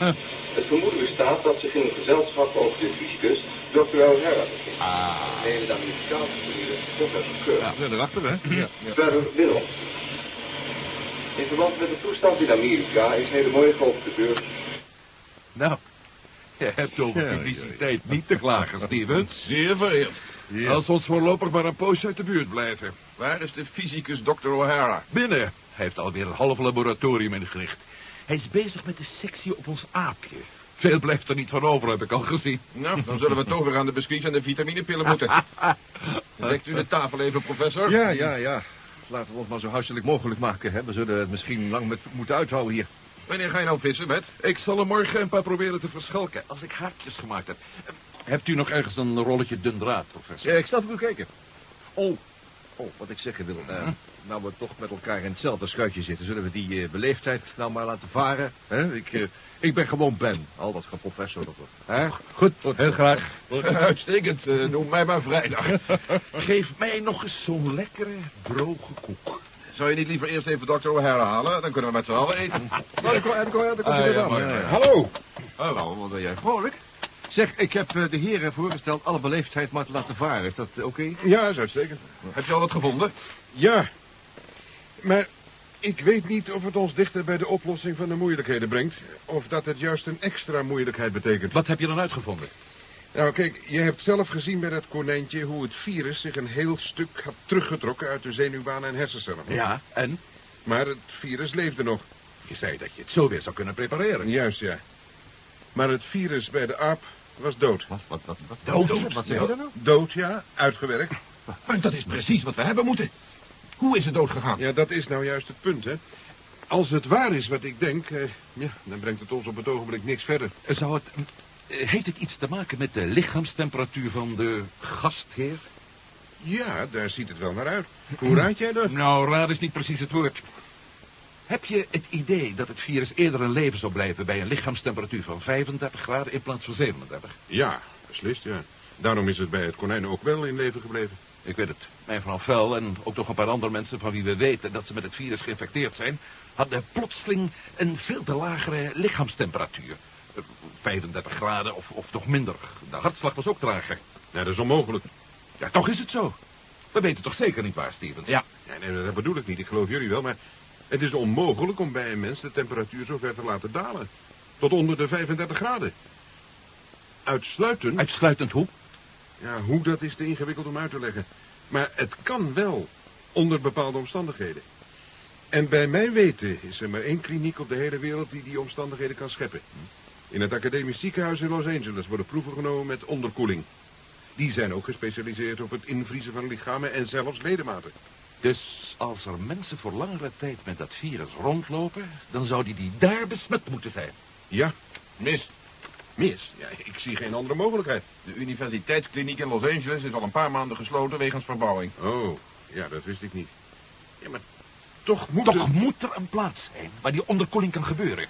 Het vermoeden bestaat dat zich in een gezelschap ook de fysicus Dr. O'Hara bevindt. Ah. Mede de Amerikaanse familie Professor Kerr. Ja, erachter, hè? Ja. Verder binnenlands. In verband met de toestand in Amerika is hedenmorgen op de beurs Nou, je hebt over Ja, publiciteit niet te klagen, Stevens. Zeer vereerd. Als ons voorlopig maar een poosje uit de buurt blijven. Waar is de fysicus Dr. O'Hara? Binnen. Hij heeft alweer een half laboratorium ingericht. Hij is bezig met de sectie op ons aapje. Veel blijft er niet van over, heb ik al gezien. Nou, dan zullen we toch weer aan de biscuits en de vitaminepillen moeten. Dekt u de tafel even, professor? Ja, ja, ja. Laten we ons maar zo huiselijk mogelijk maken, hè. We zullen het misschien lang met, moeten uithouden hier. Wanneer ga je nou vissen, met? Ik zal er morgen een paar proberen te verschalken als ik haakjes gemaakt heb. Eh, Hebt u nog ergens een rolletje dun draad, professor? Ja, ik sta voor kijken. Oh, oh, wat ik zeggen wil. eh, nou we toch met elkaar in hetzelfde schuitje zitten, zullen we die eh, beleefdheid nou maar laten varen? Hè? Ik, eh, ik ben gewoon Ben, al dat geprofessor. Dat Hè? Goed, goed. Heel graag. Uitstekend, eh, noem mij maar vrijdag. Geef mij nog eens zo'n lekkere, droge koek. Zou je niet liever eerst even Dr. O'Hara halen? Dan kunnen we met z'n allen eten. Nou, ik kom, Ah, ja. Hallo. Nou, wat ben jij vrolijk? Zeg, ik heb eh, de heren voorgesteld alle beleefdheid maar te laten varen. Is dat oké? Ja, is uitstekend. Heb je al wat gevonden? Ja. Maar ik weet niet of het ons dichter bij de oplossing van de moeilijkheden brengt. Of dat het juist een extra moeilijkheid betekent. Wat heb je dan uitgevonden? Nou, kijk, je hebt zelf gezien bij dat konijntje hoe het virus zich een heel stuk had teruggetrokken uit de zenuwbanen en hersencellen. Ja, en? Maar het virus leefde nog. Je zei dat je het zo weer zou kunnen prepareren. Juist, ja. Maar het virus bij de aap was dood. Wat, wat, wat, wat, Dood? Wat zeg je dan nou? Dood, ja, uitgewerkt. Maar dat is precies wat we hebben moeten. Hoe is het doodgegaan? Ja, dat is nou juist het punt, hè. Als het waar is wat ik denk, eh, ja, dan brengt het ons op het ogenblik niks verder. Zou het... eh, Heeft het iets te maken met de lichaamstemperatuur van de gastheer? Ja, daar ziet het wel naar uit. Hoe raad jij dat? Nou, raad is niet precies het woord. Heb je het idee dat het virus eerder een leven zou blijven bij een lichaamstemperatuur van 35 graden in plaats van 37? Ja, beslist, ja. Daarom is het bij het konijn ook wel in leven gebleven. Ik weet het. Mijn vrouw Vel en ook nog een paar andere mensen van wie we weten dat ze met het virus geïnfecteerd zijn, hadden plotseling een veel te lagere lichaamstemperatuur. Eh, 35 graden of, of nog minder. De hartslag was ook trager. Ja, dat is onmogelijk. Ja, toch is het zo. We weten toch zeker niet waar, Stevens? Ja. nee, dat bedoel ik niet. Ik geloof jullie wel, maar het is onmogelijk om bij een mens de temperatuur zo ver te laten dalen. Tot onder de 35 graden. Uitsluitend... Uitsluitend hoe? Ja, hoe dat is te ingewikkeld om uit te leggen. Maar het kan wel, onder bepaalde omstandigheden. En bij mijn weten is er maar één kliniek op de hele wereld die die omstandigheden kan scheppen. In het academisch ziekenhuis in Los Angeles worden proeven genomen met onderkoeling. Die zijn ook gespecialiseerd op het invriezen van lichamen en zelfs ledematen. Dus als er mensen voor langere tijd met dat virus rondlopen, dan zouden die daar besmet moeten zijn. Ja, Mis. mis. Ja, ik zie geen andere mogelijkheid. De universiteitskliniek in Los Angeles is al een paar maanden gesloten wegens verbouwing. Oh, ja, dat wist ik niet. Ja, maar toch moet Toch er- moet er een plaats zijn waar die onderkoeling kan gebeuren.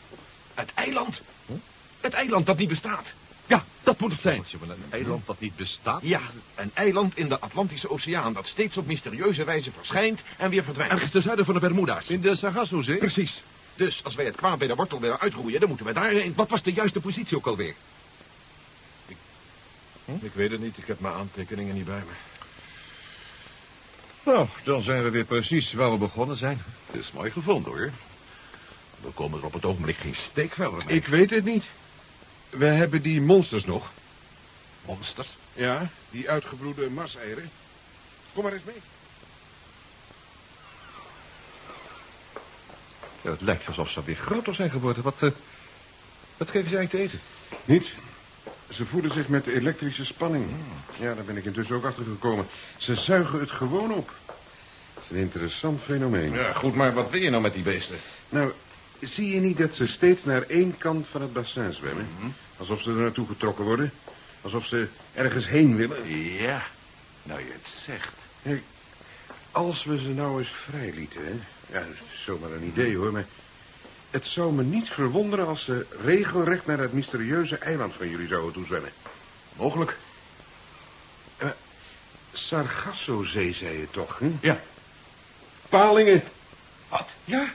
Het eiland. Dat niet bestaat. Ja, dat moet het zijn. Een eiland dat niet bestaat? Ja, een eiland in de Atlantische Oceaan dat steeds op mysterieuze wijze verschijnt en weer verdwijnt. Ergens ten zuiden van de Bermuda's. In de Sargassozee? Precies. Dus als wij het kwaad bij de wortel willen uitroeien, dan moeten we daarheen. Wat was de juiste positie ook alweer? Ik weet het niet, ik heb mijn aantekeningen niet bij me. Nou, dan zijn we weer precies waar we begonnen zijn. Het is mooi gevonden, hoor. We komen er op het ogenblik geen steek verder mee. Ik weet het niet. We hebben die monsters nog. Monsters. Ja, die uitgebroede marseieren. Kom maar eens mee. Ja, het lijkt alsof ze weer groter zijn geworden. Wat, eh, wat geven ze eigenlijk te eten? Niets. Ze voeden zich met elektrische spanning. Ja, daar ben ik intussen ook achter gekomen. Ze zuigen het gewoon op. Het is een interessant fenomeen. Ja, goed, maar wat wil je nou met die beesten? Nou, zie je niet dat ze steeds naar één kant van het bassin zwemmen? Alsof ze er naartoe getrokken worden. Alsof ze ergens heen willen. Ja, nou je het zegt. Kijk, als we ze nou eens vrijlieten, hè? Ja, dat is zomaar een idee hoor, maar... Het zou me niet verwonderen als ze regelrecht naar het mysterieuze eiland van jullie zouden toezwemmen. Mogelijk. Uh, Sargassozee, zei je toch, hè? Ja. Palingen. Wat? Ja,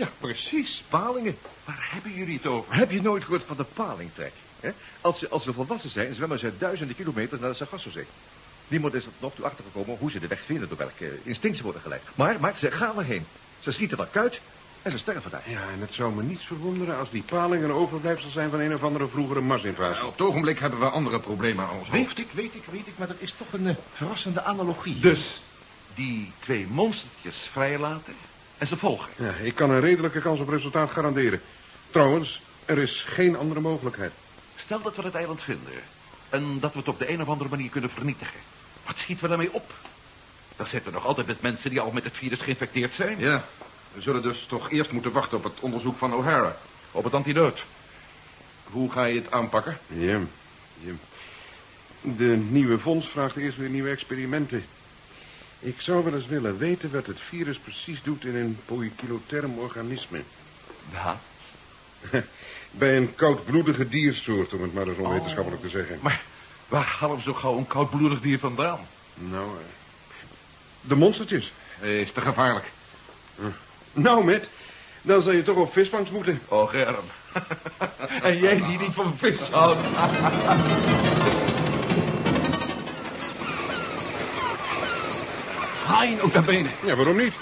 Ja, precies. Palingen. Waar hebben jullie het over? Heb je nooit gehoord van de palingtrek? Hè? Als, ze, als ze volwassen zijn, zwemmen ze duizenden kilometers naar de Sargassozee. Niemand is er nog toe achtergekomen hoe ze de weg vinden, door welke instinct ze worden geleid. Maar, maar ze gaan erheen. Ze schieten er kuit en ze sterven daar. Ja, en het zou me niets verwonderen als die palingen een overblijfsel zijn van een of andere vroegere marsinvasie. op het ogenblik hebben we andere problemen aan ons hoofd. Weet ik, weet ik, weet ik, maar dat is toch een eh, verrassende analogie. Dus die twee monstertjes vrijlaten en ze volgen. Ja, ik kan een redelijke kans op resultaat garanderen. Trouwens, er is geen andere mogelijkheid. Stel dat we het eiland vinden en dat we het op de een of andere manier kunnen vernietigen. Wat schieten we daarmee op? Dan zitten we nog altijd met mensen die al met het virus geïnfecteerd zijn. Ja, we zullen dus toch eerst moeten wachten op het onderzoek van O'Hara. Op het antidoot. Hoe ga je het aanpakken? Ja, ja. De nieuwe fonds vraagt eerst weer nieuwe experimenten. Ik zou wel eens willen weten wat het virus precies doet in een poikilotherm organisme. Ja, Bij een koudbloedige diersoort, om het maar eens onwetenschappelijk te zeggen. maar waar halen we zo gauw een koudbloedig dier vandaan? Nou, eh, de monstertjes. Is te gevaarlijk. Nou, met, dan zal je toch op visvangst moeten. Oh, Germ. en jij die niet van vis houdt. Haaien ook naar benen. Ja, waarom niet?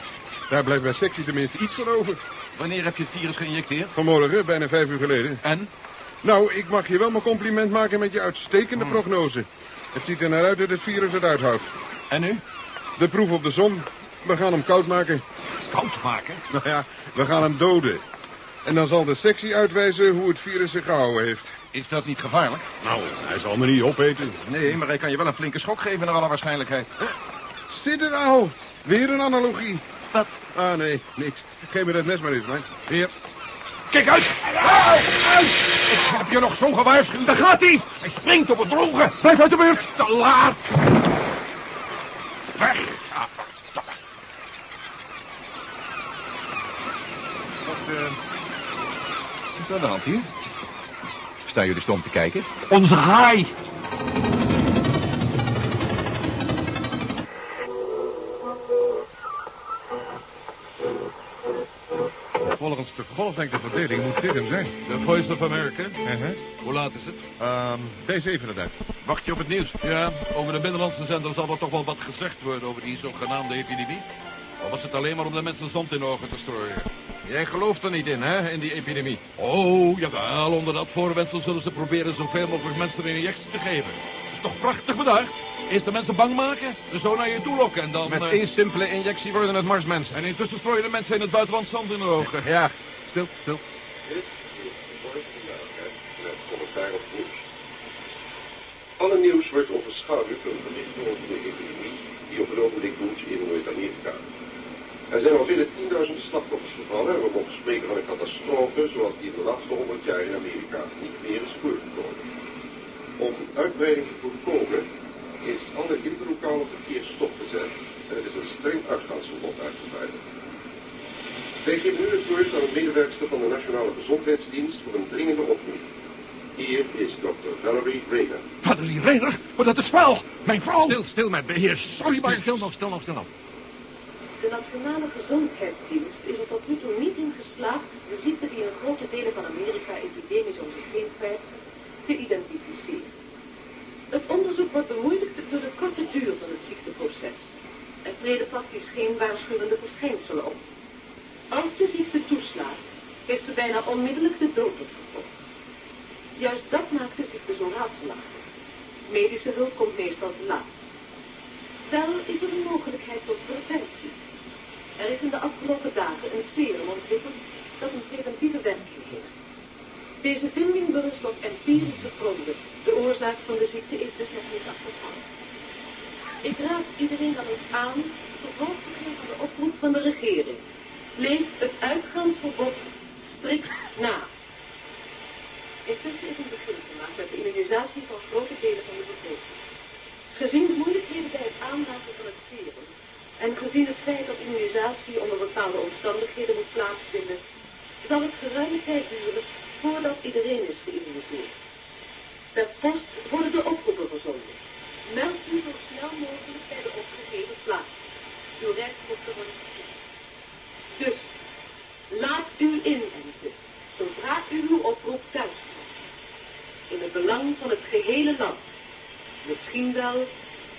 Daar blijft bij sectie tenminste iets van over. Wanneer heb je het virus geïnjecteerd? Vanmorgen, bijna vijf uur geleden. En? Nou, ik mag je wel mijn compliment maken met je uitstekende prognose. Het ziet er naar uit dat het virus het uithoudt. En nu? De proef op de zon. We gaan hem koud maken. Koud maken? Nou ja, we gaan hem doden. En dan zal de sectie uitwijzen hoe het virus zich gehouden heeft. Is dat niet gevaarlijk? Nou, hij zal me niet opeten. Nee, maar hij kan je wel een flinke schok geven naar alle waarschijnlijk. Zit er nou? Weer een analogie. Wat? Ah, nee, niks. Geef me dat mes maar eens, man. Hier. Kijk uit! Ik heb je nog zo gewaarschuwd. Daar gaat hij! Hij springt op het droge. Blijf uit de buurt. Te laat. Weg. Ah. Wat, eh... Wat is er aan de hand hier? Staan jullie stom te kijken? Onze haai. Volgens de golflengte verdeling moet dit hem zijn. The Voice of America. Hoe laat is het? Ehm, deze even inderdaad. Wacht je op het nieuws? Ja, over de binnenlandse zender zal er toch wel wat gezegd worden over die zogenaamde epidemie. Of was het alleen maar om de mensen zand in de ogen te strooien? Jij gelooft er niet in, hè, in die epidemie. Oh, jawel, onder dat voorwendsel zullen ze proberen zoveel mogelijk mensen een injectie te geven. Is toch prachtig bedacht? Eerst de mensen bang maken, er zo naar je toe lokken en dan... Met eh, één simpele injectie worden het Marsmensen. En intussen strooien de mensen in het buitenland zand in de ogen. Ja, stil, stil. Dit is commentaar op nieuws. Alle nieuws wordt overschaduwd door over de epidemie die op het ogenblik woedt in Noord-Amerika. Er zijn al vele tienduizenden slachtoffers gevallen en we mogen spreken van een catastrofe zoals die in de laatste honderd jaar in Amerika niet meer is voorgekomen. Om uitbreiding te voorkomen is alle interlokale verkeer stopgezet en er is een streng uitgaansverbod uitgevaardigd. Wij geven nu het woord aan een medewerkster van de Nationale Gezondheidsdienst voor een dringende oproep. Hier is Dr. Valerie Rayner. Valerie Rayner? Maar dat is wel mijn vrouw. Stil, stil met beheer. Sorry, maar... Stil nog, stil nog, stil nog. De Nationale Gezondheidsdienst is er tot nu toe niet in geslaagd de ziekte die in grote delen van Amerika epidemisch om zich heen grijpt, te identificeren. Het onderzoek wordt bemoeilijkt door de korte duur van het ziekteproces. Er treden praktisch geen waarschuwende verschijnselen op. Als de ziekte toeslaat, heeft ze bijna onmiddellijk de dood gevolg. Juist dat maakt de ziekte zo raadselachtig. Medische hulp komt meestal te laat. Wel is er een mogelijkheid tot preventie. Er is in de afgelopen dagen een serum ontwikkeld dat een preventieve werking heeft. Deze vinding berust op empirische gronden. De oorzaak van de ziekte is dus nog niet achterhaald. Ik raad iedereen dan ook aan vervolg te geven aan de oproep van de regering. Leef het uitgaansverbod strikt na. Intussen is een begin gemaakt met de immunisatie van grote delen van de bevolking. Gezien de moeilijkheden bij het aanmaken van het serum en gezien het feit dat immunisatie onder bepaalde omstandigheden moet plaatsvinden, zal het geruime tijd duren voordat iedereen is geïmmuniseerd. Per post worden de oproepen verzonden. Meld u zo snel mogelijk bij de opgegeven plaats. Uw reis worden verstuurd. Dus, laat u inenten, zodra u uw oproep thuis komt. In het belang van het gehele land. Misschien wel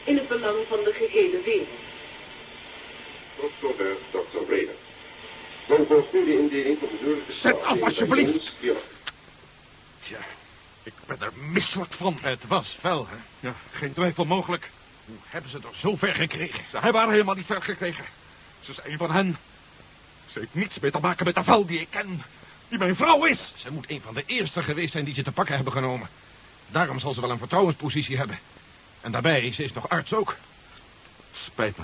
in het belang van de gehele wereld. Tot zover Dr. Rayner. Zet af, alsjeblieft. Ja. Tja, ik ben er misselijk van. Het was fel, hè? Ja, geen twijfel mogelijk. Hoe hebben ze er zo ver gekregen? Ze hebben haar helemaal niet ver gekregen. Ze is een van hen. Ze heeft niets meer te maken met de vel die ik ken. Die mijn vrouw is. Ze moet een van de eerste geweest zijn die ze te pakken hebben genomen. Daarom zal ze wel een vertrouwenspositie hebben. En daarbij, ze is nog arts ook. Spijt me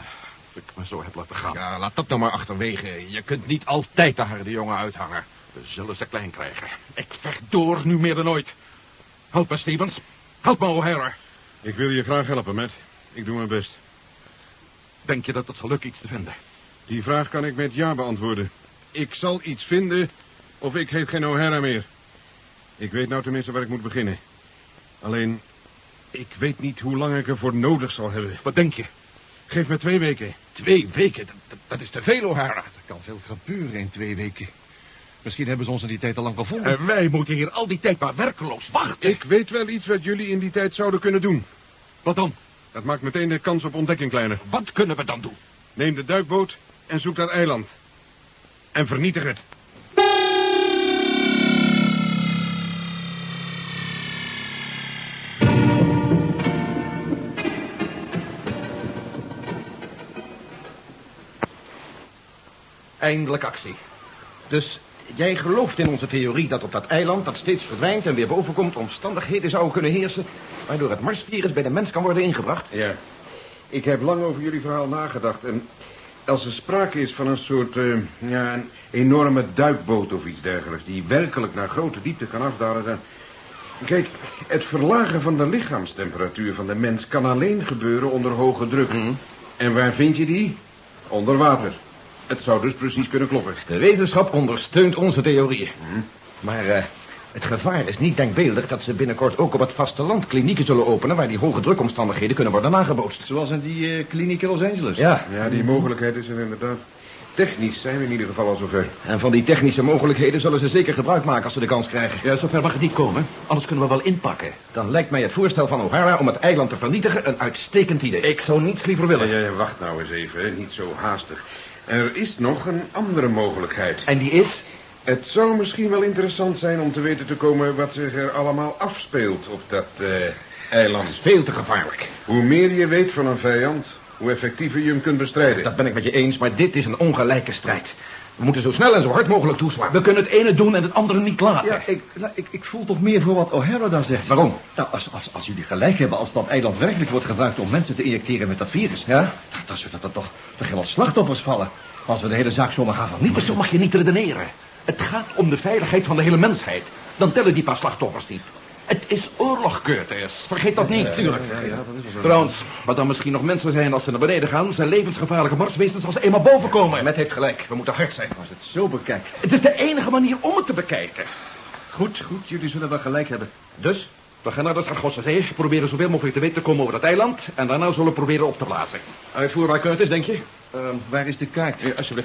ik me zo heb laten gaan. Ja, laat dat nou maar achterwege. Je kunt niet altijd de harde jongen uithangen. We zullen ze klein krijgen. Ik vecht door, nu meer dan ooit. Help me, Stevens. Help me, O'Hara. Ik wil je graag helpen, Matt. Ik doe mijn best. Denk je dat het zal lukken iets te vinden? Die vraag kan ik met ja beantwoorden. Ik zal iets vinden, of ik heet geen O'Hara meer. Ik weet nou tenminste waar ik moet beginnen. Alleen, ik weet niet hoe lang ik ervoor nodig zal hebben. Wat denk je? Geef me twee weken. Twee weken? Dat, dat, dat is te veel, O'Hara. Er kan veel gebeuren in twee weken. Misschien hebben ze ons in die tijd al lang gevonden. En wij moeten hier al die tijd maar werkeloos wachten. Ik weet wel iets wat jullie in die tijd zouden kunnen doen. Wat dan? Dat maakt meteen de kans op ontdekking kleiner. Wat kunnen we dan doen? Neem de duikboot en zoek dat eiland. En vernietig het. Eindelijk actie. Dus jij gelooft in onze theorie dat op dat eiland dat steeds verdwijnt en weer bovenkomt omstandigheden zouden kunnen heersen waardoor het Marsvirus bij de mens kan worden ingebracht? Ja. Ik heb lang over jullie verhaal nagedacht en als er sprake is van een soort, eh, ja, een enorme duikboot of iets dergelijks... die werkelijk naar grote diepte kan afdalen, dan... Kijk, het verlagen van de lichaamstemperatuur van de mens kan alleen gebeuren onder hoge druk. En waar vind je die? Onder water. Het zou dus precies kunnen kloppen. De wetenschap ondersteunt onze theorieën. Maar eh, het gevaar is niet denkbeeldig dat ze binnenkort ook op het vasteland klinieken zullen openen... waar die hoge drukomstandigheden kunnen worden nagebootst. Zoals in die eh, kliniek in Los Angeles. Ja. Ja, die mogelijkheid is er inderdaad. Technisch zijn we in ieder geval al zover. En van die technische mogelijkheden zullen ze zeker gebruik maken als ze de kans krijgen. Ja, zover mag het niet komen. Anders kunnen we wel inpakken. Dan lijkt mij het voorstel van O'Hara om het eiland te vernietigen een uitstekend idee. Ik zou niets liever willen. Ja, ja, wacht nou eens even, hè. niet zo haastig. Er is nog een andere mogelijkheid. En die is? Het zou misschien wel interessant zijn om te weten te komen wat zich er allemaal afspeelt op dat eh, eiland. Veel te gevaarlijk. Hoe meer je weet van een vijand, hoe effectiever je hem kunt bestrijden. Dat ben ik met je eens, maar dit is een ongelijke strijd. We moeten zo snel en zo hard mogelijk toeslaan. We kunnen het ene doen en het andere niet laten. Ja, ik, nou, ik, ik voel toch meer voor wat O'Hara daar zegt. Waarom? Nou, als, als, als jullie gelijk hebben, als dat eiland werkelijk wordt gebruikt om mensen te injecteren met dat virus. Ja? Dan, zullen er toch toch heel wat slachtoffers vallen. Als we de hele zaak zomaar gaan Niet vernietigen. zo mag je niet redeneren. Het gaat om de veiligheid van de hele mensheid. Dan tellen die paar slachtoffers niet. Het is oorlog, Curtis. Vergeet dat niet. tuurlijk. Trouwens, wat dan misschien nog mensen zijn als ze naar beneden gaan... zijn levensgevaarlijke marswezens als ze eenmaal boven komen. Met heeft gelijk. We moeten hard zijn. Als het zo bekijkt. Het is de enige manier om het te bekijken. Goed, goed, jullie zullen wel gelijk hebben. Dus, we gaan naar de Sargossenzee, proberen zoveel mogelijk te weten te komen over dat eiland... en daarna zullen we proberen op te blazen. Uitvoerbaar, Curtis, denk je? Ehm, waar is de kaart? Ja, alsjeblieft.